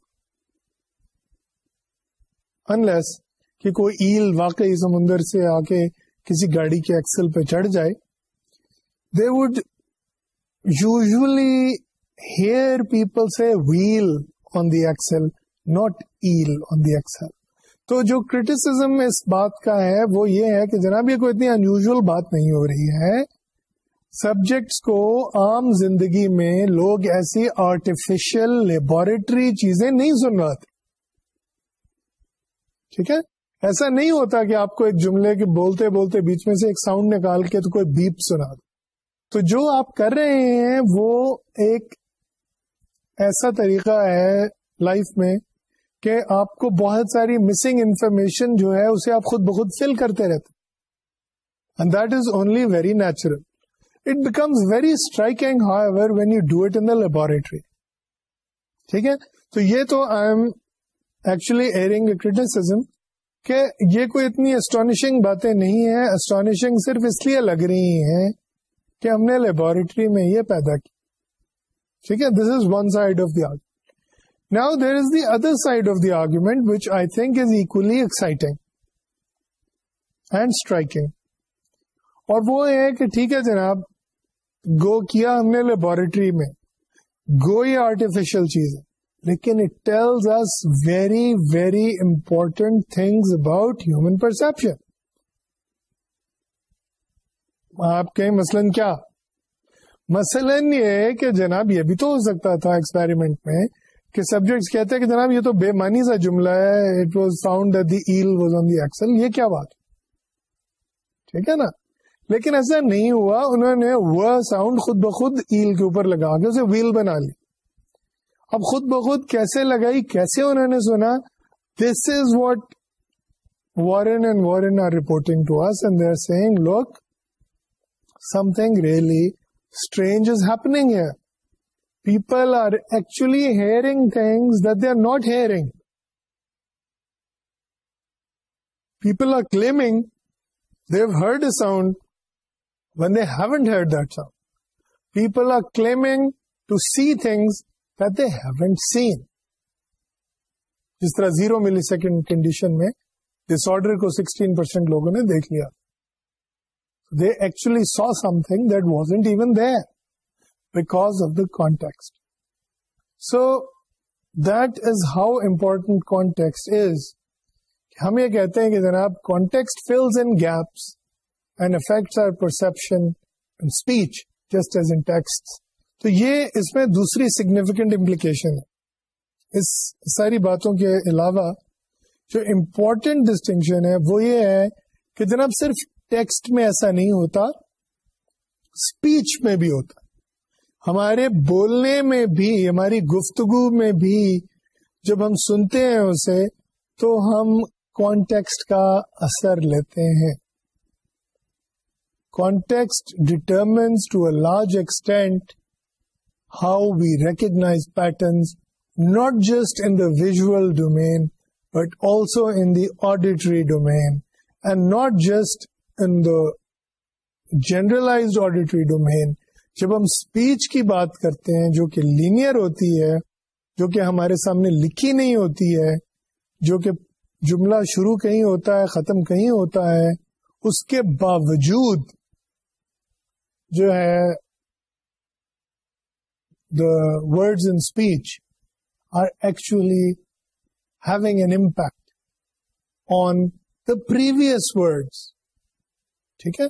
unless کہ کوئی ایل واقعی سمندر سے آ کے کسی گاڑی کے ایکسل پہ چڑھ جائے would usually hear people say wheel on the axle not eel on the axle تو جو بات کا ہے وہ یہ ہے کہ جناب یہ کوئی اتنی انیوژل بات نہیں ہو رہی ہے سبجیکٹس کو عام زندگی میں لوگ ایسی آرٹیفیشل لیبوریٹری چیزیں نہیں سن تھے ٹھیک ہے ایسا نہیں ہوتا کہ آپ کو ایک جملے کے بولتے بولتے بیچ میں سے ایک ساؤنڈ نکال کے تو کوئی بیپ سنا دو تو جو آپ کر رہے ہیں وہ ایک ایسا طریقہ ہے لائف میں کہ آپ کو بہت ساری مسنگ انفارمیشن جو ہے اسے آپ خود بخود فل کرتے رہتے and that is only very natural it becomes very striking however when you do it in laboratory ٹھیک ہے تو یہ تو I am actually airing criticism کہ یہ کوئی اتنی اسٹانشنگ باتیں نہیں ہیں اسٹانشنگ صرف اس لیے لگ رہی ہیں کہ ہم نے لیبوریٹری میں یہ پیدا کی ٹھیک ہے this is one side of the argument now there is the other side of the argument which I think is equally exciting and striking اور وہ یہ کہ ٹھیک ہے جناب گو کیا ہم نے لیبوریٹری میں گو یہ آرٹیفیشل چیز ہے لیکن it tells us very very important things about human perception آپ کے مثلا کیا مثلا یہ کہ جناب یہ بھی تو ہو سکتا تھا ایکسپیریمنٹ میں کہ سبجیکٹس کہتے ہیں کہ جناب یہ تو بے مانی سا جملہ ہے it was found at the eel was on the axle یہ کیا بات ٹھیک ہے نا لیکن ایسا نہیں ہوا انہوں نے وہ ساؤنڈ خود بخود ایل کے اوپر لگا کے اسے ویل بنا لی اب خود بخود کیسے لگائی کیسے انہوں نے سنا this is what Warren and Warren are reporting to us and they are saying look ج is happening people are actually hearing things they are not hearing people are claiming they've heard sound when they that sound. People are claiming to see things that they haven't seen جس طرح زیرو ملی سیکنڈ کنڈیشن میں ڈس آرڈر کو سکسٹین پرسینٹ لوگوں نے دیکھ لیا actually so something there even of of the So so that is how important is. ہم یہ کہتے ہیں کہ جناب context fills in gaps and affect our perception speech just as in text تو یہ اس میں دوسری سگنیفیکینٹ امپلیکیشن ہے اس ساری باتوں کے علاوہ جو امپورٹینٹ ڈسٹنکشن ہے وہ یہ ہے کہ جناب صرف ٹیکسٹ میں ایسا نہیں ہوتا اسپیچ میں بھی ہوتا ہمارے بولنے میں بھی ہماری گفتگو میں بھی جب ہم سنتے ہیں اسے تو ہم کانٹیکسٹ کا اثر لیتے ہیں context determines to a large extent how we recognise patterns not just in the visual domain but also in the auditory domain and not just generalised auditory domain جب ہم اسپیچ کی بات کرتے ہیں جو کہ لینئر ہوتی ہے جو کہ ہمارے سامنے لکھی نہیں ہوتی ہے جو کہ جملہ شروع کہیں ہوتا ہے ختم کہیں ہوتا ہے اس کے باوجود جو ہے the word in speech are actually having an impact on the previous words ٹھیک ہے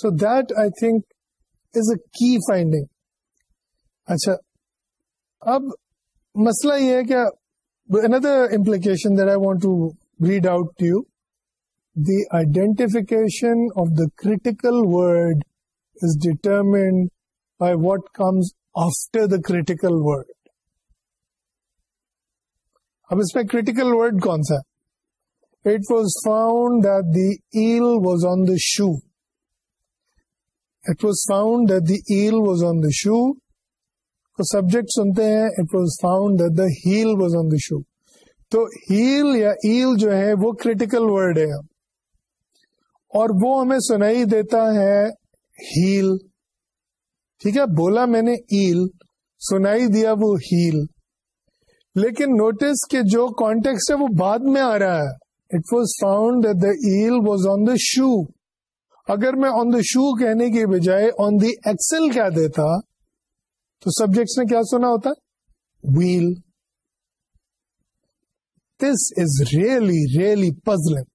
so that I think is a key finding اچھا اب مسئلہ یہ ہے کہ اندر implication that I want to read out to you the identification of the critical word is determined by what comes after the critical word اب اس میں کریٹیکل ورڈ کون سا ہے it was sound at the eel was on the shoe it was sound at the eel was on the shoe subject سنتے ہیں it was was found the the heel on shoe تو ہیل یا ایل جو ہے وہ کریٹیکل ورڈ ہے اور وہ ہمیں سنائی دیتا ہے ہیل ٹھیک ہے بولا میں نے ایل سنائی دیا وہ ہیل لیکن نوٹس کے جو کانٹیکس ہے وہ بعد میں آ رہا ہے it was found the eel was on the shoe اگر میں آن دا شو کہنے کے بجائے آن دی ایکسل کیا دیتا تو سبجیکٹس نے کیا سنا ہوتا well this is really really puzzling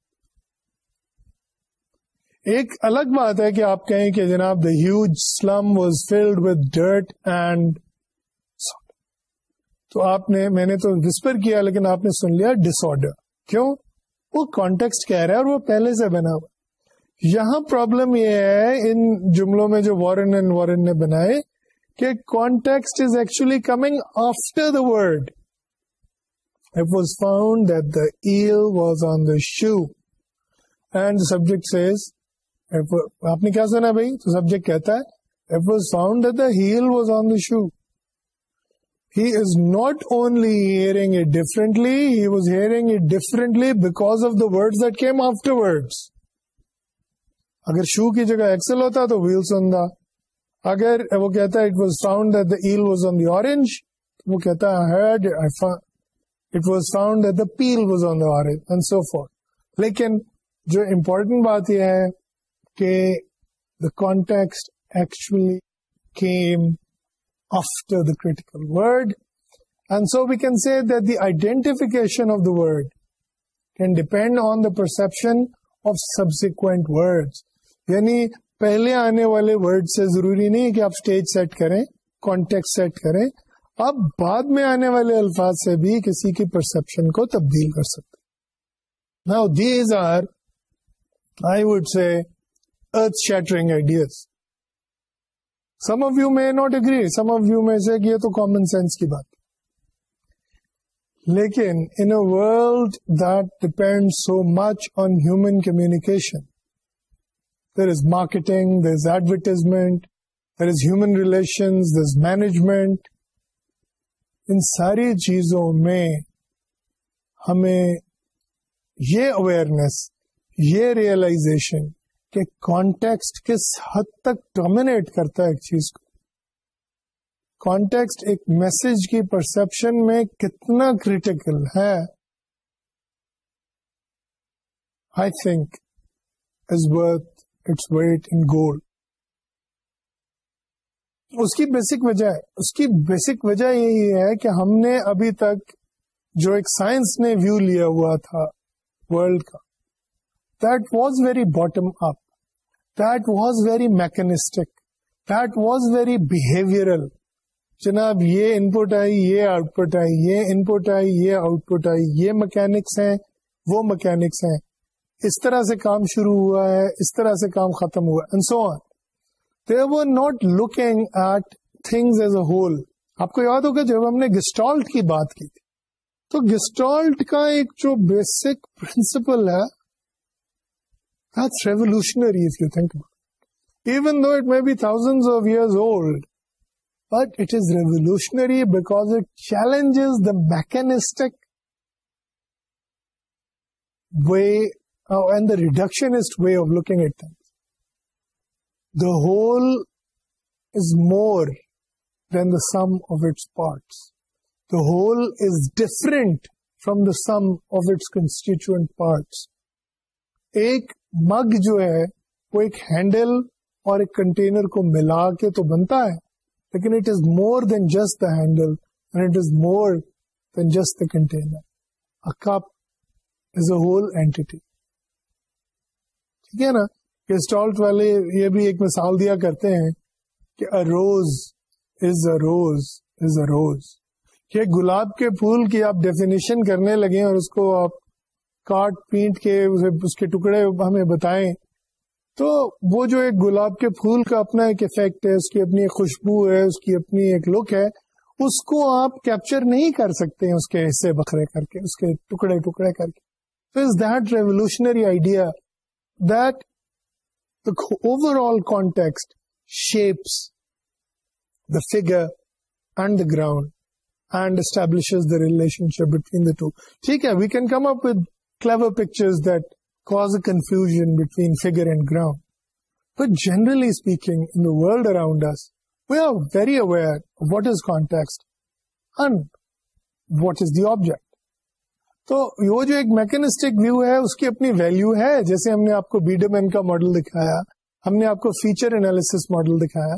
ایک الگ بات ہے کہ آپ کہیں کہ جناب the huge slum was flood with dirt and تو آپ نے میں نے تو وسپر کیا لیکن آپ نے سن لیا ڈس آرڈر کیوں وہ کانٹیکسٹ کہہ رہا ہے اور وہ پہلے سے بنا ہوا یہاں پرابلم یہ ہے ان جملوں میں جو وارن اینڈ وارن نے بنائے کہ context is actually coming after the word it was found that the eel was on the shoe and subject آپ نے کیا سنا بھائی تو سبجیکٹ کہتا ہے heel was on the shoe he is not only hearing it differently, he was hearing it differently because of the words that came afterwards. اگر شو کی جگہ ایکسل ہوتا تو ویل سنتا اگر وہ کہتا ہے it was found the eel was on the orange وہ کہتا it was found the peel was on the orange and so forth لیکن جو امپورٹنٹ بات یہ ہے کہ دا کانٹیکسٹ ایکچولی کیم یعنی پہلے آنے والے ضروری نہیں کہ آپ اسٹیج سیٹ کریں کانٹیکٹ سیٹ کریں آپ بعد میں آنے والے الفاظ سے بھی کسی کی پرسپشن کو تبدیل کر سکتے نا these are I would say earth shattering ideas some of you may not agree some of you may say یہ تو کامن سینس کی بات لیکن in a world depend so much on human communication there is marketing there is advertisement there is human relation there is management ان ساری چیزوں میں ہمیں یہ اویئرنیس یہ ریئلائزیشن کہ کانٹیکسٹ کس حد تک ڈومینیٹ کرتا ہے ایک چیز کو کانٹیکسٹ ایک میسج کی پرسپشن میں کتنا کریٹیکل ہے I think is it's weight in gold اس کی بیسک وجہ اس کی بیسک وجہ یہی ہے کہ ہم نے ابھی تک جو ایک سائنس نے ویو لیا ہوا تھا ورلڈ کا bottom up that was very mechanistic that was very behavioral جناب یہ ان پٹ آئی یہ آؤٹ پٹ آئی یہ ان پٹ آئی یہ آؤٹ پٹ آئی یہ مکینکس ہیں وہ مکینکس ہیں اس طرح سے کام شروع ہوا ہے اس طرح سے کام ختم ہوا and so on that looking at things as a whole آپ کو یاد ہوگا جب ہم نے گسٹالٹ کی بات کی تو گسٹالٹ کا ایک جو بیسک پرنسپل ہے That's revolutionary if you think about it. Even though it may be thousands of years old, but it is revolutionary because it challenges the mechanistic way uh, and the reductionist way of looking at things. The whole is more than the sum of its parts. The whole is different from the sum of its constituent parts. Ek mug جو ہے وہ ایک ہینڈل اور ایک کنٹینر کو ملا کے تو بنتا ہے لیکن it it is is is more more than than just just the the handle and container cup a whole anti ٹھیک ہے نا گیسٹالٹ والے یہ بھی ایک مثال دیا کرتے ہیں کہ a rose is a rose is a rose یہ گلاب کے پھول کی آپ ڈیفینیشن کرنے لگے اور اس کو آپ کاٹ پینٹ کے اس کے ٹکڑے ہمیں بتائیں تو وہ جو ایک گلاب کے پھول کا اپنا ایک افیکٹ ہے اس کی اپنی ایک خوشبو ہے اس کی اپنی ایک لک ہے اس کو آپ کیپچر نہیں کر سکتے اس کے حصے بکھرے کر کے اس کے کے ٹکڑے ٹکڑے کر تو is that revolutionary idea that overall context shapes the figure and the ground and establish the relationship between the two ٹھیک ہے we can come up clever pictures that cause a confusion between figure and ground. But generally speaking, in the world around us, we are very aware of what is context and what is the object. تو وہ جو ایک میکنسٹک ویو ہے اس کی اپنی ویلیو ہے جیسے ہم نے آپ کو بیڈی مین کا ماڈل دکھایا ہم نے آپ کو فیچر انالیس ماڈل دکھایا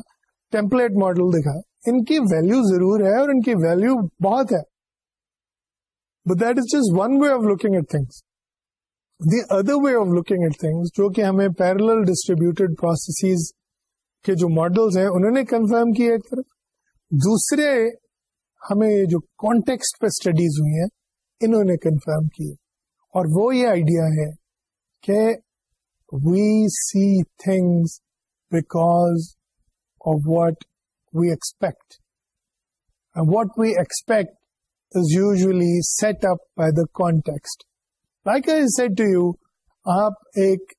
ٹیمپلیٹ ماڈل دکھایا ان کی ویلیو ضرور ہے اور ان کی ویلیو بہت ہے but that is just one way of looking at things the other way of looking at things جو کہ ہمیں پیرل ڈسٹریبیوٹیڈ پروسیسز کے جو ماڈلس ہیں انہوں نے کنفرم کیا ایک طرف دوسرے ہمیں جو کانٹیکسٹ پہ اسٹڈیز ہوئی ہیں انہوں نے کنفرم کیے اور وہ یہ آئیڈیا ہے کہ we see things because of what we expect what we expect is usually set up by the context like to you آپ ایک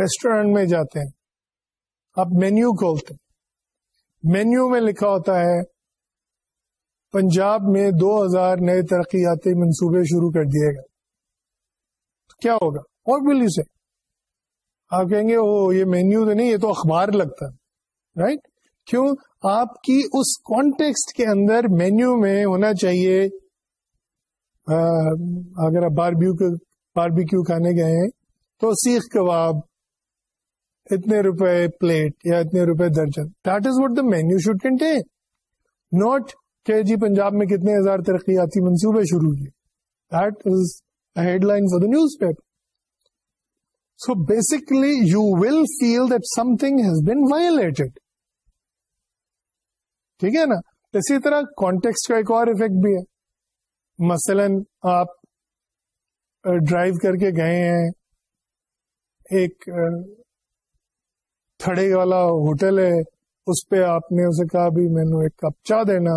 ریسٹورینٹ میں جاتے ہیں آپ مینیو کھولتے مینیو میں لکھا ہوتا ہے پنجاب میں دو ہزار نئے ترقیاتی منصوبے شروع کر دیے گا کیا ہوگا اور بل سے آپ کہیں گے او یہ مینیو تو نہیں یہ تو اخبار لگتا ہے رائٹ کیوں آپ کی اس کانٹیکسٹ کے اندر مینیو میں ہونا چاہیے اگر آپ باربیو باربیکیو کھانے گئے ہیں تو سیخ کباب اتنے روپے پلیٹ یا اتنے روپے درجن that is what the menu should contain note کہ جی پنجاب میں کتنے ہزار ترقیاتی منصوبے شروع کیے that is headline for the newspaper so basically you will feel that something has been violated ٹھیک ہے نا اسی طرح کانٹیکس کا ایک اور افیکٹ بھی ہے مثلاً آپ ڈرائیو کر کے گئے ہیں ایک تھڑے والا ہوٹل ہے اس پہ آپ نے اسے کہا بھی ایک کپ چاہ دینا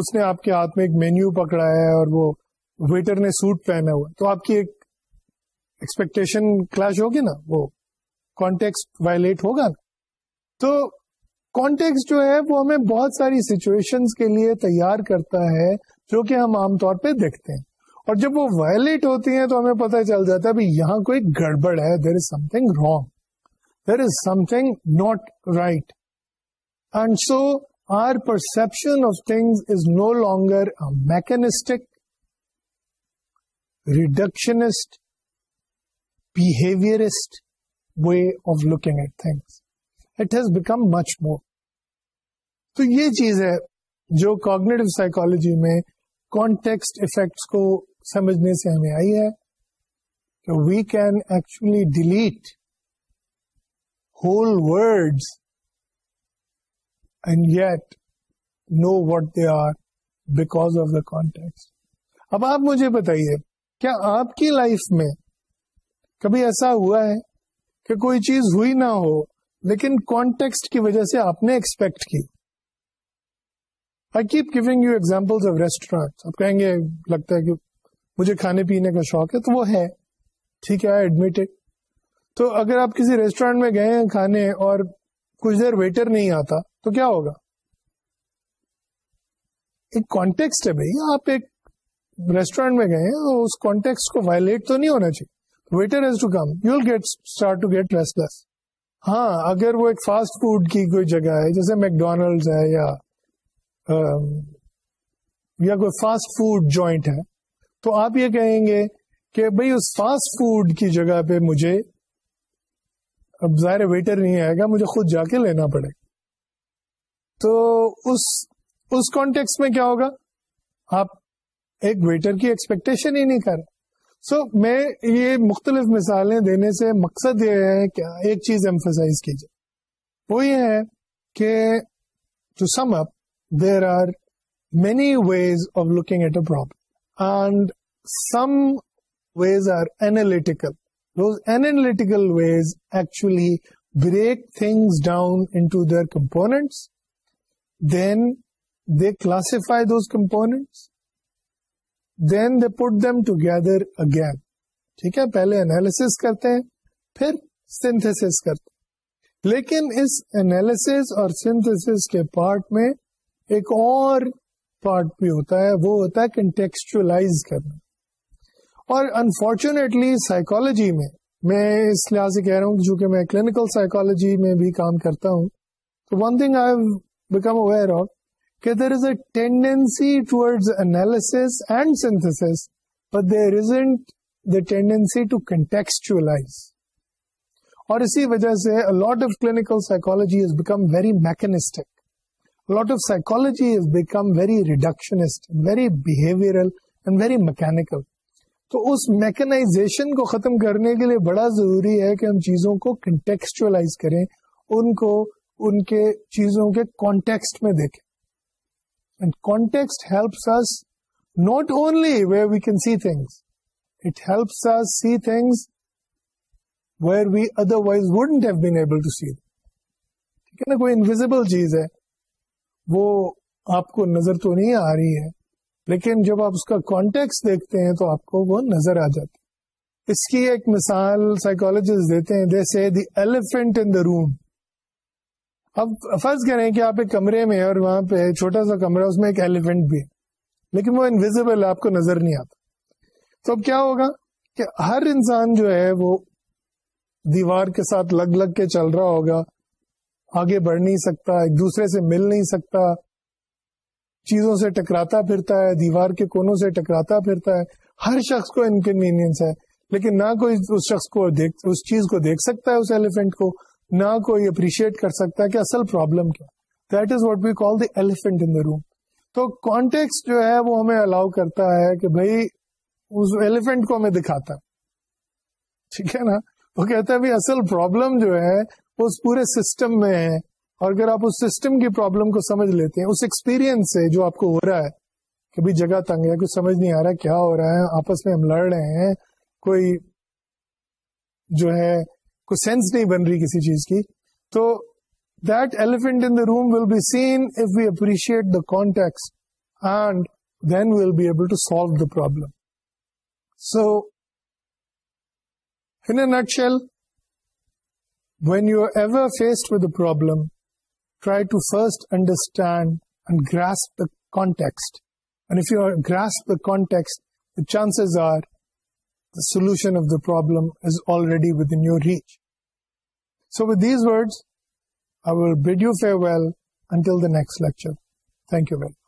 اس نے آپ کے ہاتھ میں ایک مینیو پکڑا ہے اور وہ ویٹر نے سوٹ پہنا ہوا تو آپ کی ایکسپیکٹیشن کلاش ہوگی نا وہ کانٹیکس وائلیٹ ہوگا نا تو کانٹیکس جو ہے وہ ہمیں بہت ساری سچویشن کے لیے تیار کرتا ہے جو کہ ہم عام طور پہ دیکھتے ہیں اور جب وہ وائلٹ ہوتی ہیں تو ہمیں پتہ چل جاتا ہے یہاں کوئی گڑبڑ ہے there is something wrong there is something not right and so our perception of thing is no longer mechanistic reductionist behaviourist way of looking at things it has become much more تو یہ چیز ہے جو کاگنیٹو سائیکولوجی میں کانٹیکسٹ افیکٹس کو سمجھنے سے ہمیں آئی ہے کہ we can actually delete whole word and yet know what they are because of the context اب آپ مجھے بتائیے کیا آپ کی لائف میں کبھی ایسا ہوا ہے کہ کوئی چیز ہوئی نہ ہو لیکن کانٹیکسٹ کی وجہ سے آپ نے ایکسپیکٹ کی I keep giving you example of restaurant آپ کہیں گے لگتا ہے کہ مجھے کھانے پینے کا شوق ہے تو وہ ہے ٹھیک ہے ایڈمیٹڈ تو اگر آپ کسی ریسٹورینٹ میں گئے ہیں کھانے اور کچھ دیر ویٹر نہیں آتا تو کیا ہوگا ایک کانٹیکسٹ ہے بھائی آپ ایک ریسٹورینٹ میں گئے تو نہیں ہونا چاہیے waiter has to come you well get start to get restless ہاں اگر وہ ایک فاسٹ فوڈ کی کوئی جگہ ہے جیسے میکڈونلڈ ہے یا یا کوئی فاسٹ فوڈ جوائنٹ ہے تو آپ یہ کہیں گے کہ بھئی اس فاسٹ فوڈ کی جگہ پہ مجھے اب ظاہر ویٹر نہیں آئے گا مجھے خود جا کے لینا پڑے گا تو اس اس کانٹیکس میں کیا ہوگا آپ ایک ویٹر کی ایکسپیکٹیشن ہی نہیں کر سو میں یہ مختلف مثالیں دینے سے مقصد یہ ہے کہ ایک چیز کی کیجیے وہ یہ ہے کہ to sum up there are many ways of looking at things down down their then they they those those then they they put them together again ٹھیک ہے پہلے اینالس کرتے ہیں پھر سنتھس کرتے ہیں لیکن اس اینالس اور سنتھس کے پارٹ میں ایک اور پارٹ بھی ہوتا ہے وہ ہوتا ہے کنٹیکسچلائز کرنا اور انفارچونیٹلی سائیکالوجی میں میں اس لحاظ سے کہہ رہا ہوں جو کہ میں کلینکل سائیکالوجی میں بھی کام کرتا ہوں تو one thing I became aware of کہ there is a tendency towards analysis and synthesis but there isn't the tendency to contextualise اور اسی وجہ سے lot of clinical psychology is become very mechanistic lot of psychology has become very reductionist, very behavioral and very mechanical. تو اس میکنائزیشن کو ختم کرنے کے لیے بڑا ضروری ہے کہ ہم چیزوں کو کنٹیکسچلائز کریں ان کو ان کے چیزوں کے کانٹیکسٹ میں دیکھیں and context helps us not only where we can see things it helps us see things where we otherwise wouldn't have been able to see ٹھیک ہے نا کوئی انویزبل چیز ہے وہ آپ کو نظر تو نہیں آ رہی ہے لیکن جب آپ اس کا کانٹیکس دیکھتے ہیں تو آپ کو وہ نظر آ جاتی اس کی ایک مثال سائیکولوجسٹ دیتے ہیں جیسے دی ایلیفینٹ ان دا روم اب فرض کریں کہ آپ ایک کمرے میں اور وہاں پہ چھوٹا سا کمرہ اس میں ایک ایلیفینٹ بھی ہے لیکن وہ انویزیبل آپ کو نظر نہیں آتا تو اب کیا ہوگا کہ ہر انسان جو ہے وہ دیوار کے ساتھ لگ لگ کے چل رہا ہوگا آگے بڑھ نہیں سکتا ایک دوسرے سے مل نہیں سکتا چیزوں سے ٹکراتا پھرتا ہے دیوار کے کونوں سے ٹکراتا پھرتا ہے ہر شخص کو انکنوینئنس ہے لیکن نہ کوئی اس شخص کو دیکھ اس چیز کو دیکھ سکتا ہے اس ایلیفینٹ کو نہ کوئی اپریشیٹ کر سکتا ہے کہ اصل پرابلم کیا that is what we call the elephant in the room تو کانٹیکس جو ہے وہ ہمیں الاؤ کرتا ہے کہ بھائی اس ایلیفینٹ کو ہمیں دکھاتا ٹھیک ہے نا وہ کہتا ہے اصل پرابلم جو ہے اس پورے سسٹم میں ہے اور اگر آپ اس سسٹم کی پرابلم کو سمجھ لیتے ہیں اس سے جو آپ کو ہو رہا ہے کہ جگہ تنگ ہے کچھ سمجھ نہیں آ رہا کیا ہو رہا ہے آپس میں ہم لڑ رہے ہیں کوئی جو ہے کوئی سینس نہیں بن رہی کسی چیز کی تو that elephant in the room will be seen if we appreciate the context and then we'll be able to solve the problem so in nutshell when you ever faced with to first understand grasp it you grasp chances portion of the problem your reach so with would I will bow farewell until the next lecture thank you very